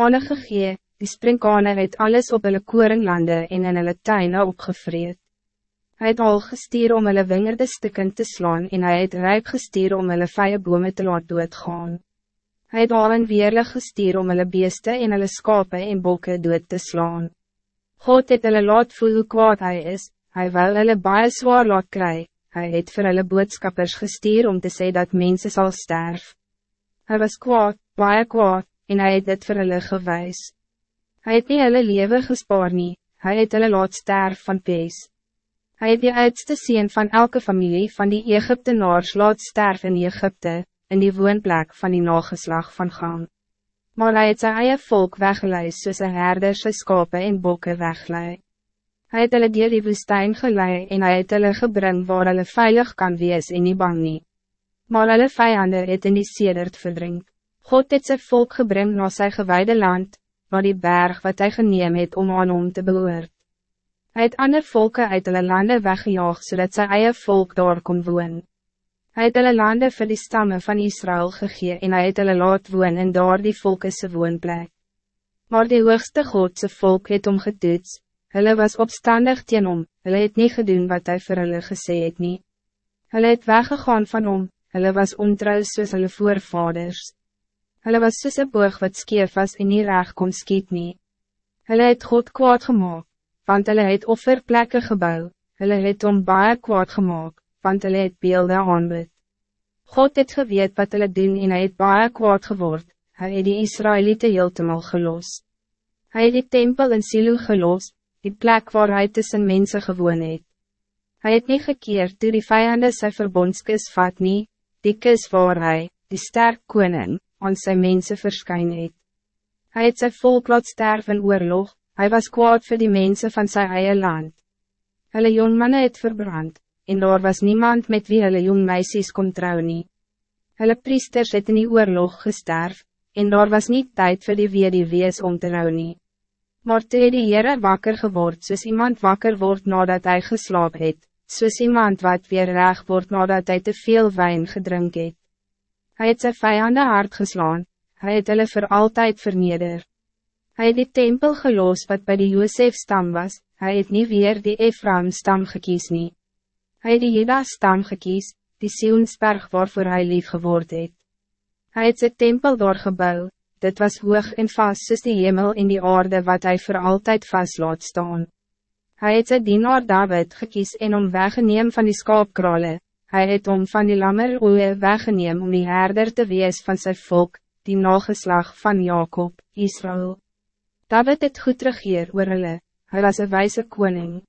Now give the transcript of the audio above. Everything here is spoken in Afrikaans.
Kane gegee, die springkane het alles op hulle koringlande en in hulle tuine opgevreed. Hij het al gestuur om hulle wingerde stukken te slaan en hij het ryp gestuur om hulle vye bome te laat doodgaan. Hij het al in weerlig gestuur om hulle beeste en hulle skape en bokke dood te slaan. God het hulle laat voel hoe kwaad hy is, hy wil hulle baie zwaar laat kry, hy het vir hulle boodskappers gestuur om te zeggen dat mensen zal sterf. Hij was kwaad, baie kwaad, en hij het dit vir hulle gewys. Hy het nie hulle lewe gespaar nie, hy het hulle laat sterf van pees. Hij het die oudste sien van elke familie van die Egyptenaars laat sterf in Egypte, in die woonplek van die nageslag van Gaan. Maar hij het sy eie volk weggelei soos een herder sy skape en bokke weglei. Hij het hulle dier die woestijn gelei en hij het hulle gebring waar hulle veilig kan wees en nie bang nie. Maar hulle vijanden het in die sedert verdrink. God het sy volk gebring na sy gewijde land, waar die berg wat hij geneem het om aan hom te behoort. Hij het ander volke uit hulle lande weggejaag zodat sy eie volk daar kon woon. Hij het hulle lande vir die stammen van Israël gegee en hy het hulle laat woon in daar die volkese woonplek. Maar die hoogste Godse volk het om getoets, hulle was opstandig teen hom, hulle het nie gedoen wat hij vir hulle gesê het nie. Hulle het weggegaan van hom, hulle was ontrouw soos hulle voorvaders. Hulle was soos een boog wat skeef was en nie reg kon skiet nie. Hulle het God kwaad gemaakt, want hulle het offerplekke gebouw, hulle het om baie kwaad gemaakt want hulle het beelde aanbid. God het geweet wat hulle doen en hy het baie kwaad geword, hy het die Israëlieten heeltemal gelos. Hy het die tempel in Silo gelos, die plek waar hy tussen mense gewoon het. Hy het nie gekeerd toe die vijanden sy verbondskis vat nie, die kis waar hy, die sterk koning, aan sy mense verskyn het. Hy het sy volk laat sterf in oorlog, hy was kwaad voor die mensen van sy eie land. Hulle jongmanne het verbrand, en daar was niemand met wie hulle jong meisjes kon trouw nie. Hulle priesters het in die oorlog gesterf, en daar was niet tijd voor die weer die wees om te rouw nie. Maar toe die Heere wakker geword, soos iemand wakker wordt nadat hij geslaap het, soos iemand wat weer reg wordt nadat hij te veel wijn gedrink het. Hy het sy vijanden hard geslaan, hy het hulle voor altijd verneder. Hij het die tempel geloos wat bij die Josef stam was, hij het niet weer die Ephraim stam gekies nie. Hij het die Jeda stam gekies, die Sionsberg waarvoor hij lief geword het. Hy het sy tempel doorgebouw, dit was hoog en vast soos die hemel in die aarde wat hij voor altijd vast laat staan. Hij het sy dienaar David gekies en om weggeneem van die skaapkrale, hij het om van die lammer oe weggeneem om die herder te wees van zijn volk, die nageslag van Jacob, Israël. David het goed regeer oor hulle, hy was een wijze koning.